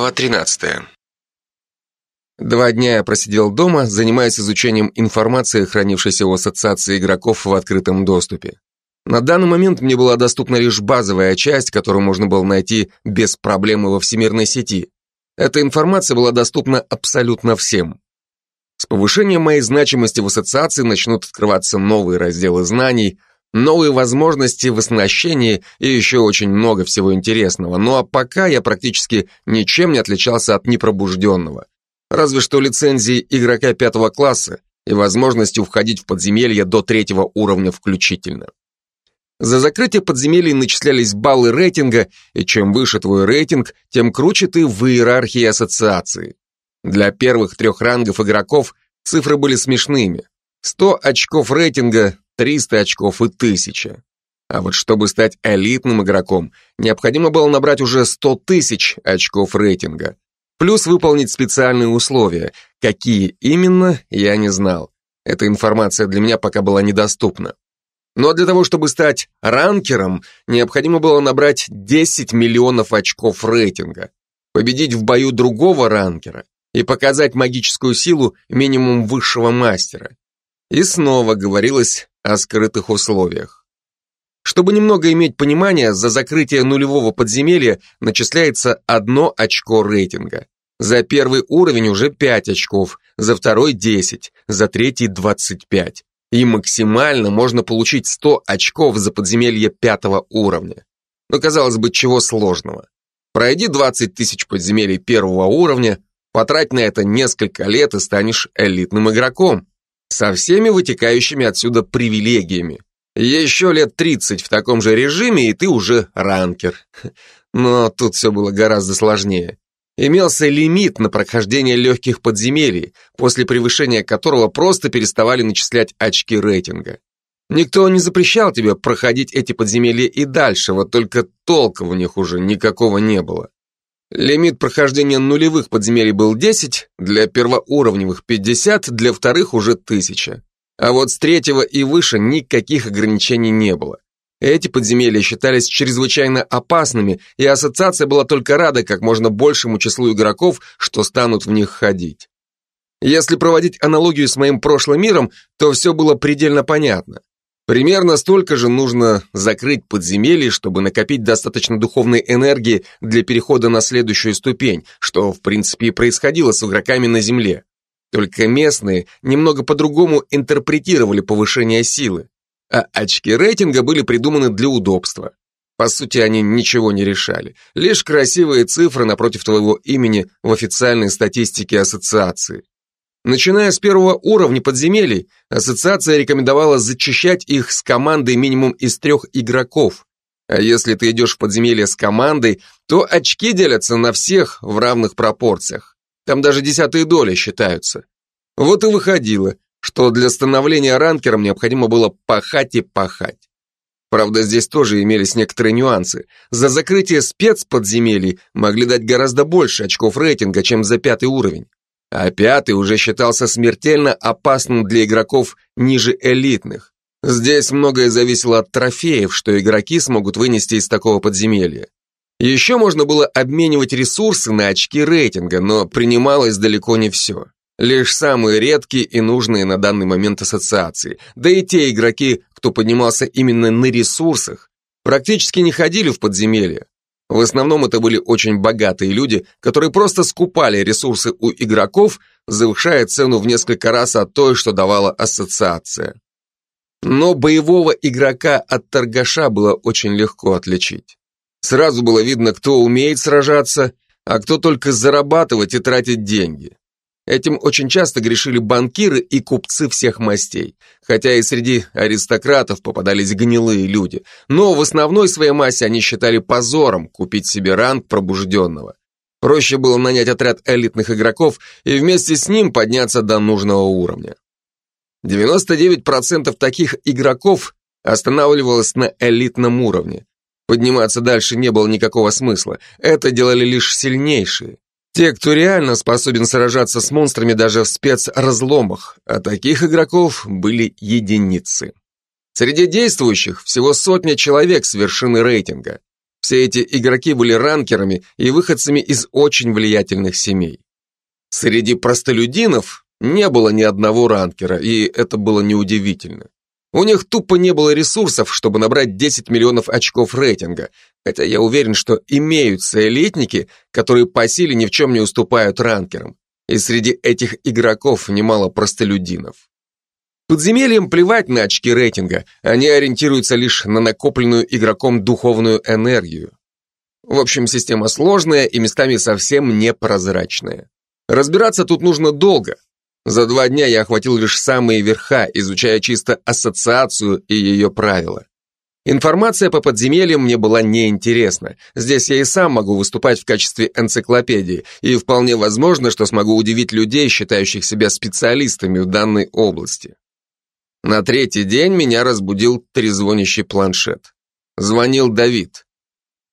Глава 13. Два дня я просидел дома, занимаясь изучением информации, хранившейся у Ассоциации игроков в открытом доступе. На данный момент мне была доступна лишь базовая часть, которую можно было найти без проблемы во всемирной сети. Эта информация была доступна абсолютно всем. С повышением моей значимости в ассоциации начнут открываться новые разделы знаний – новые возможности в оснащении и еще очень много всего интересного. Ну а пока я практически ничем не отличался от непробужденного. Разве что лицензии игрока пятого класса и возможностью входить в подземелье до третьего уровня включительно. За закрытие подземелий начислялись баллы рейтинга, и чем выше твой рейтинг, тем круче ты в иерархии ассоциации. Для первых трех рангов игроков цифры были смешными. 100 очков рейтинга 300 очков и 1000. А вот чтобы стать элитным игроком, необходимо было набрать уже 100 тысяч очков рейтинга. Плюс выполнить специальные условия. Какие именно, я не знал. Эта информация для меня пока была недоступна. Но для того, чтобы стать ранкером, необходимо было набрать 10 миллионов очков рейтинга, победить в бою другого ранкера и показать магическую силу минимум высшего мастера. И снова говорилось о скрытых условиях. Чтобы немного иметь понимание, за закрытие нулевого подземелья начисляется одно очко рейтинга. За первый уровень уже 5 очков, за второй 10, за третий 25. И максимально можно получить 100 очков за подземелье пятого уровня. Но казалось бы, чего сложного. Пройди 20 тысяч подземелий первого уровня, потрать на это несколько лет и станешь элитным игроком со всеми вытекающими отсюда привилегиями. Еще лет 30 в таком же режиме, и ты уже ранкер. Но тут все было гораздо сложнее. Имелся лимит на прохождение легких подземелий, после превышения которого просто переставали начислять очки рейтинга. Никто не запрещал тебе проходить эти подземелья и дальше, вот только толка в них уже никакого не было. Лимит прохождения нулевых подземелий был 10, для первоуровневых 50, для вторых уже 1000. А вот с третьего и выше никаких ограничений не было. Эти подземелья считались чрезвычайно опасными, и ассоциация была только рада как можно большему числу игроков, что станут в них ходить. Если проводить аналогию с моим прошлым миром, то все было предельно понятно. Примерно столько же нужно закрыть подземелье, чтобы накопить достаточно духовной энергии для перехода на следующую ступень, что, в принципе, и происходило с игроками на Земле. Только местные немного по-другому интерпретировали повышение силы, а очки рейтинга были придуманы для удобства. По сути, они ничего не решали, лишь красивые цифры напротив твоего имени в официальной статистике ассоциации. Начиная с первого уровня подземелий, ассоциация рекомендовала зачищать их с командой минимум из трех игроков. А если ты идешь в подземелье с командой, то очки делятся на всех в равных пропорциях. Там даже десятые доли считаются. Вот и выходило, что для становления ранкером необходимо было пахать и пахать. Правда, здесь тоже имелись некоторые нюансы. За закрытие спецподземелий могли дать гораздо больше очков рейтинга, чем за пятый уровень а пятый уже считался смертельно опасным для игроков ниже элитных. Здесь многое зависело от трофеев, что игроки смогут вынести из такого подземелья. Еще можно было обменивать ресурсы на очки рейтинга, но принималось далеко не все. Лишь самые редкие и нужные на данный момент ассоциации. Да и те игроки, кто поднимался именно на ресурсах, практически не ходили в подземелья. В основном это были очень богатые люди, которые просто скупали ресурсы у игроков, завышая цену в несколько раз от той, что давала ассоциация. Но боевого игрока от торгаша было очень легко отличить. Сразу было видно, кто умеет сражаться, а кто только зарабатывать и тратить деньги. Этим очень часто грешили банкиры и купцы всех мастей, хотя и среди аристократов попадались гнилые люди, но в основной своей массе они считали позором купить себе ранг пробужденного. Проще было нанять отряд элитных игроков и вместе с ним подняться до нужного уровня. 99% таких игроков останавливалось на элитном уровне. Подниматься дальше не было никакого смысла, это делали лишь сильнейшие. Те, кто реально способен сражаться с монстрами даже в спецразломах, а таких игроков были единицы. Среди действующих всего сотня человек с вершины рейтинга. Все эти игроки были ранкерами и выходцами из очень влиятельных семей. Среди простолюдинов не было ни одного ранкера, и это было неудивительно. У них тупо не было ресурсов, чтобы набрать 10 миллионов очков рейтинга, хотя я уверен, что имеются элитники, которые по силе ни в чем не уступают ранкерам, и среди этих игроков немало простолюдинов. Подземельям плевать на очки рейтинга, они ориентируются лишь на накопленную игроком духовную энергию. В общем, система сложная и местами совсем непрозрачная. Разбираться тут нужно долго. За два дня я охватил лишь самые верха, изучая чисто ассоциацию и ее правила. Информация по подземельям мне была неинтересна. Здесь я и сам могу выступать в качестве энциклопедии, и вполне возможно, что смогу удивить людей, считающих себя специалистами в данной области. На третий день меня разбудил трезвонящий планшет. Звонил Давид.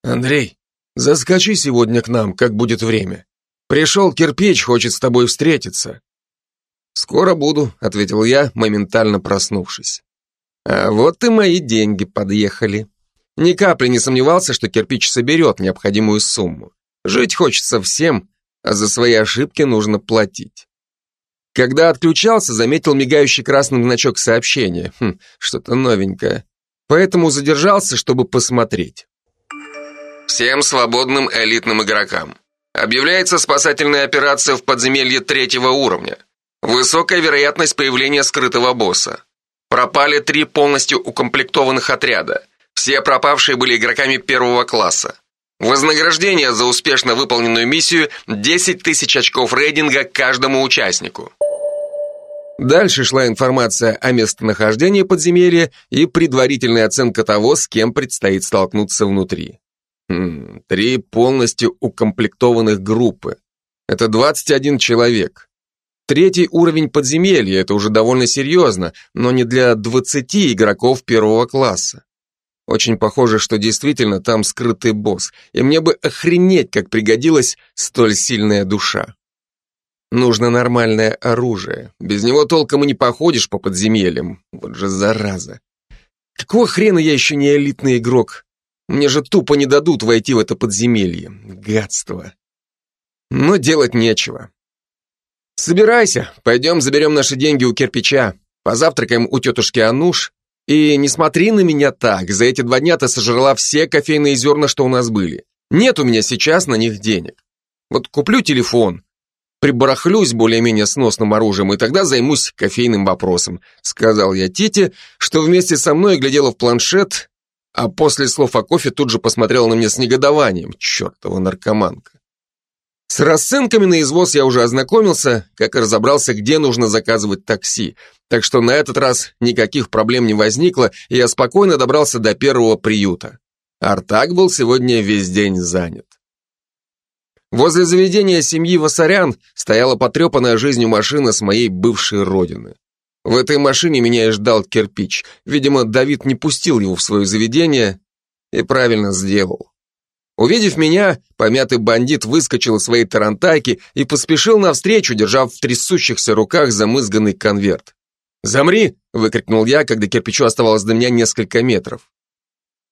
«Андрей, заскочи сегодня к нам, как будет время. Пришел кирпич, хочет с тобой встретиться». «Скоро буду», — ответил я, моментально проснувшись. А вот и мои деньги подъехали. Ни капли не сомневался, что кирпич соберет необходимую сумму. Жить хочется всем, а за свои ошибки нужно платить. Когда отключался, заметил мигающий красным значок сообщения. Хм, что-то новенькое. Поэтому задержался, чтобы посмотреть. Всем свободным элитным игрокам. Объявляется спасательная операция в подземелье третьего уровня. Высокая вероятность появления скрытого босса. Пропали три полностью укомплектованных отряда. Все пропавшие были игроками первого класса. Вознаграждение за успешно выполненную миссию 10 тысяч очков рейдинга каждому участнику. Дальше шла информация о местонахождении подземелья и предварительная оценка того, с кем предстоит столкнуться внутри. Хм, три полностью укомплектованных группы. Это 21 человек. Третий уровень подземелья – это уже довольно серьезно, но не для 20 игроков первого класса. Очень похоже, что действительно там скрытый босс, и мне бы охренеть, как пригодилась столь сильная душа. Нужно нормальное оружие. Без него толком и не походишь по подземельям. Вот же зараза. Какого хрена я еще не элитный игрок? Мне же тупо не дадут войти в это подземелье. Гадство. Но делать нечего. Собирайся, пойдем заберем наши деньги у кирпича. Позавтракаем у тетушки Ануш. И не смотри на меня так. За эти два дня ты сожрала все кофейные зерна, что у нас были. Нет у меня сейчас на них денег. Вот куплю телефон, прибарахлюсь более-менее сносным оружием, и тогда займусь кофейным вопросом», сказал я Тите, что вместе со мной глядела в планшет, а после слов о кофе тут же посмотрела на меня с негодованием. Чертова наркоманка. С расценками на извоз я уже ознакомился, как и разобрался, где нужно заказывать такси, так что на этот раз никаких проблем не возникло, и я спокойно добрался до первого приюта. Артак был сегодня весь день занят. Возле заведения семьи Васарян стояла потрепанная жизнью машина с моей бывшей родины. В этой машине меня и ждал кирпич. Видимо, Давид не пустил его в свое заведение и правильно сделал. Увидев меня, помятый бандит выскочил из своей тарантайки и поспешил навстречу, держав в трясущихся руках замызганный конверт. «Замри!» — выкрикнул я, когда кирпичу оставалось до меня несколько метров.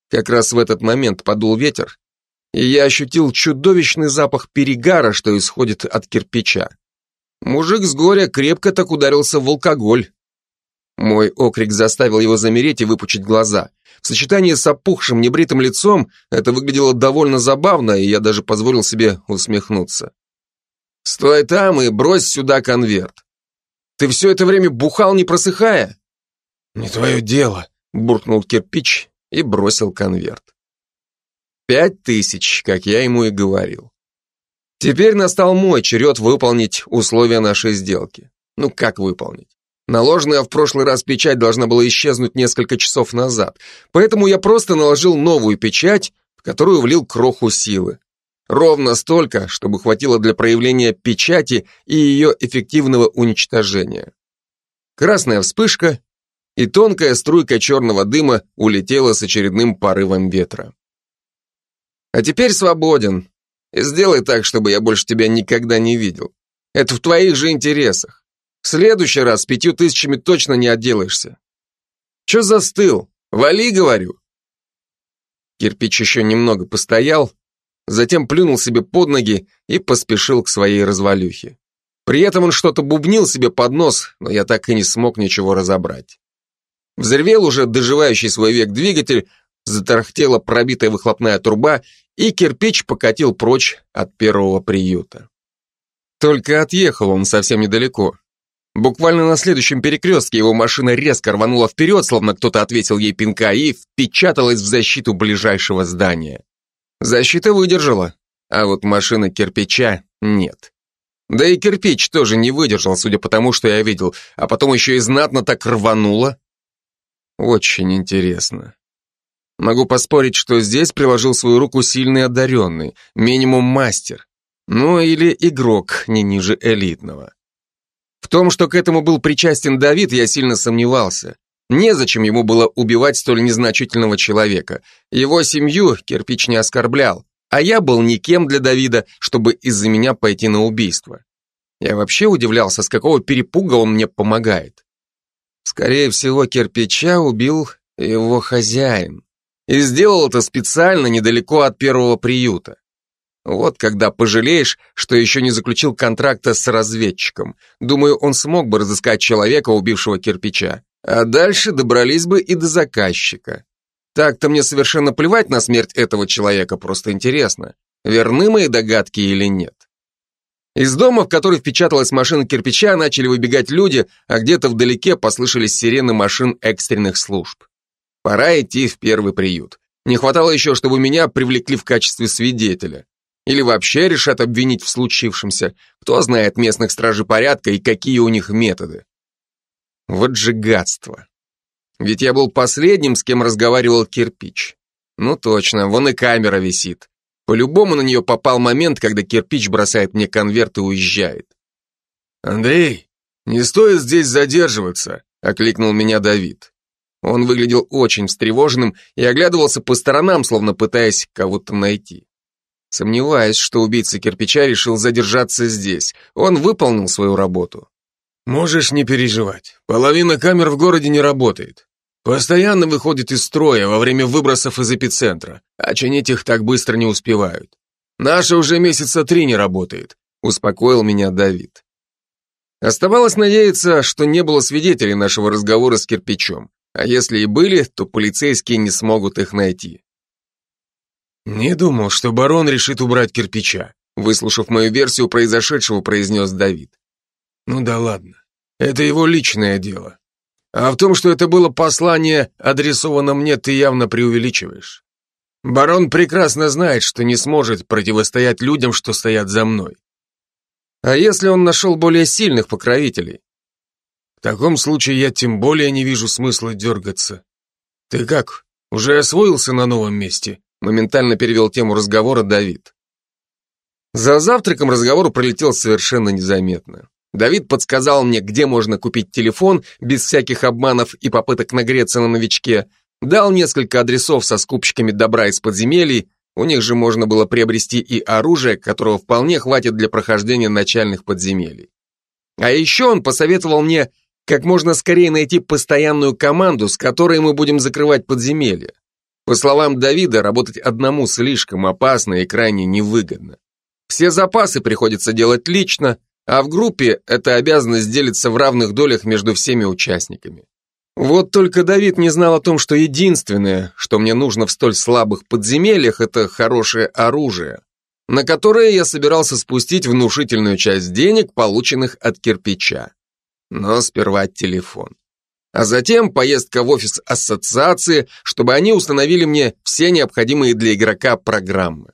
Как раз в этот момент подул ветер, и я ощутил чудовищный запах перегара, что исходит от кирпича. Мужик с горя крепко так ударился в алкоголь. Мой окрик заставил его замереть и выпучить глаза. В сочетании с опухшим небритым лицом это выглядело довольно забавно, и я даже позволил себе усмехнуться. «Стой там и брось сюда конверт. Ты все это время бухал, не просыхая?» «Не твое дело», — буркнул кирпич и бросил конверт. Пять тысяч, как я ему и говорил. Теперь настал мой черед выполнить условия нашей сделки. Ну как выполнить? Наложенная в прошлый раз печать должна была исчезнуть несколько часов назад, поэтому я просто наложил новую печать, в которую влил кроху силы. Ровно столько, чтобы хватило для проявления печати и ее эффективного уничтожения. Красная вспышка, и тонкая струйка черного дыма улетела с очередным порывом ветра. А теперь свободен. Сделай так, чтобы я больше тебя никогда не видел. Это в твоих же интересах. В следующий раз с пятью тысячами точно не отделаешься. Че застыл? Вали, говорю. Кирпич еще немного постоял, затем плюнул себе под ноги и поспешил к своей развалюхе. При этом он что-то бубнил себе под нос, но я так и не смог ничего разобрать. Взревел уже доживающий свой век двигатель, затарахтела пробитая выхлопная труба, и кирпич покатил прочь от первого приюта. Только отъехал он совсем недалеко. Буквально на следующем перекрестке его машина резко рванула вперед, словно кто-то ответил ей пинка, и впечаталась в защиту ближайшего здания. Защита выдержала, а вот машина кирпича нет. Да и кирпич тоже не выдержал, судя по тому, что я видел, а потом еще и знатно так рвануло. Очень интересно. Могу поспорить, что здесь приложил свою руку сильный одаренный, минимум мастер. Ну или игрок не ниже элитного. В том, что к этому был причастен Давид, я сильно сомневался. Незачем ему было убивать столь незначительного человека. Его семью кирпич не оскорблял, а я был никем для Давида, чтобы из-за меня пойти на убийство. Я вообще удивлялся, с какого перепуга он мне помогает. Скорее всего, кирпича убил его хозяин. И сделал это специально недалеко от первого приюта. Вот когда пожалеешь, что еще не заключил контракта с разведчиком. Думаю, он смог бы разыскать человека, убившего кирпича. А дальше добрались бы и до заказчика. Так-то мне совершенно плевать на смерть этого человека, просто интересно, верны мои догадки или нет. Из дома, в который впечаталась машина кирпича, начали выбегать люди, а где-то вдалеке послышались сирены машин экстренных служб. Пора идти в первый приют. Не хватало еще, чтобы меня привлекли в качестве свидетеля. Или вообще решат обвинить в случившемся. Кто знает местных стражей порядка и какие у них методы. Вот же гадство. Ведь я был последним, с кем разговаривал кирпич. Ну точно, вон и камера висит. По-любому на нее попал момент, когда кирпич бросает мне конверт и уезжает. «Андрей, не стоит здесь задерживаться», — окликнул меня Давид. Он выглядел очень встревоженным и оглядывался по сторонам, словно пытаясь кого-то найти. Сомневаюсь, что убийца кирпича решил задержаться здесь. Он выполнил свою работу. «Можешь не переживать. Половина камер в городе не работает. Постоянно выходит из строя во время выбросов из эпицентра, а чинить их так быстро не успевают. Наша уже месяца три не работает», — успокоил меня Давид. Оставалось надеяться, что не было свидетелей нашего разговора с кирпичом. А если и были, то полицейские не смогут их найти. «Не думал, что барон решит убрать кирпича», выслушав мою версию произошедшего, произнес Давид. «Ну да ладно, это его личное дело. А в том, что это было послание, адресовано мне, ты явно преувеличиваешь. Барон прекрасно знает, что не сможет противостоять людям, что стоят за мной. А если он нашел более сильных покровителей? таком случае я тем более не вижу смысла дергаться. Ты как, уже освоился на новом месте? Моментально перевел тему разговора Давид. За завтраком разговор пролетел совершенно незаметно. Давид подсказал мне, где можно купить телефон без всяких обманов и попыток нагреться на новичке, дал несколько адресов со скупщиками добра из подземелий, у них же можно было приобрести и оружие, которого вполне хватит для прохождения начальных подземелий. А еще он посоветовал мне как можно скорее найти постоянную команду, с которой мы будем закрывать подземелья. По словам Давида, работать одному слишком опасно и крайне невыгодно. Все запасы приходится делать лично, а в группе эта обязанность делится в равных долях между всеми участниками. Вот только Давид не знал о том, что единственное, что мне нужно в столь слабых подземельях, это хорошее оружие, на которое я собирался спустить внушительную часть денег, полученных от кирпича но сперва телефон. А затем поездка в офис ассоциации, чтобы они установили мне все необходимые для игрока программы.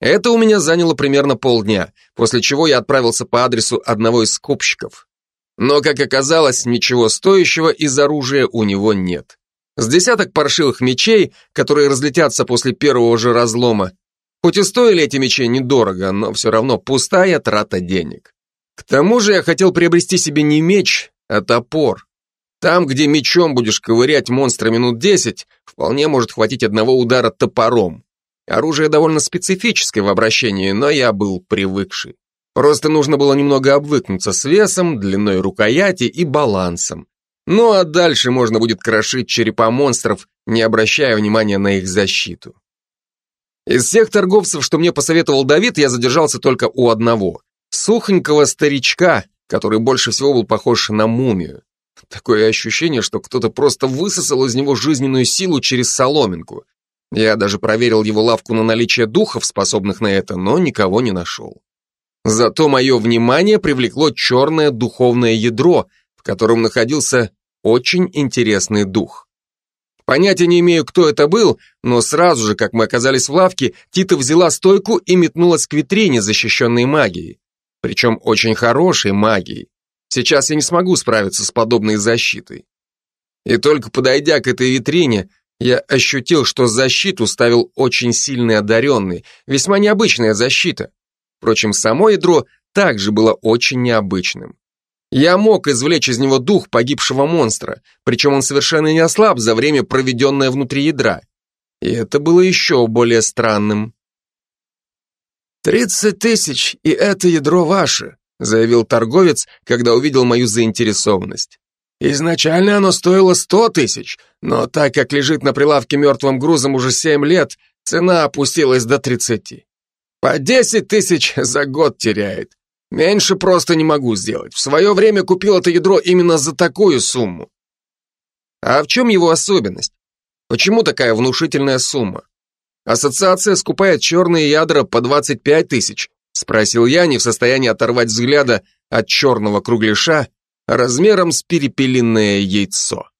Это у меня заняло примерно полдня, после чего я отправился по адресу одного из скупщиков. Но, как оказалось, ничего стоящего из оружия у него нет. С десяток паршивых мечей, которые разлетятся после первого же разлома. Хоть и стоили эти мечи недорого, но все равно пустая трата денег. К тому же я хотел приобрести себе не меч, а топор. Там, где мечом будешь ковырять монстра минут десять, вполне может хватить одного удара топором. Оружие довольно специфическое в обращении, но я был привыкший. Просто нужно было немного обвыкнуться с весом, длиной рукояти и балансом. Ну а дальше можно будет крошить черепа монстров, не обращая внимания на их защиту. Из всех торговцев, что мне посоветовал Давид, я задержался только у одного. Сухонького старичка, который больше всего был похож на мумию. Такое ощущение, что кто-то просто высосал из него жизненную силу через соломинку. Я даже проверил его лавку на наличие духов, способных на это, но никого не нашел. Зато мое внимание привлекло черное духовное ядро, в котором находился очень интересный дух. Понятия не имею, кто это был, но сразу же, как мы оказались в лавке, Тита взяла стойку и метнулась к витрине, защищенной магией. Причем очень хорошей магией. Сейчас я не смогу справиться с подобной защитой. И только подойдя к этой витрине, я ощутил, что защиту ставил очень сильный одаренный, весьма необычная защита. Впрочем, само ядро также было очень необычным. Я мог извлечь из него дух погибшего монстра, причем он совершенно не ослаб за время, проведенное внутри ядра. И это было еще более странным. «Тридцать тысяч, и это ядро ваше», заявил торговец, когда увидел мою заинтересованность. Изначально оно стоило сто тысяч, но так как лежит на прилавке мертвым грузом уже семь лет, цена опустилась до тридцати. По десять тысяч за год теряет. Меньше просто не могу сделать. В свое время купил это ядро именно за такую сумму. А в чем его особенность? Почему такая внушительная сумма? Ассоциация скупает черные ядра по 25 тысяч, спросил я, не в состоянии оторвать взгляда от черного кругляша размером с перепелиное яйцо.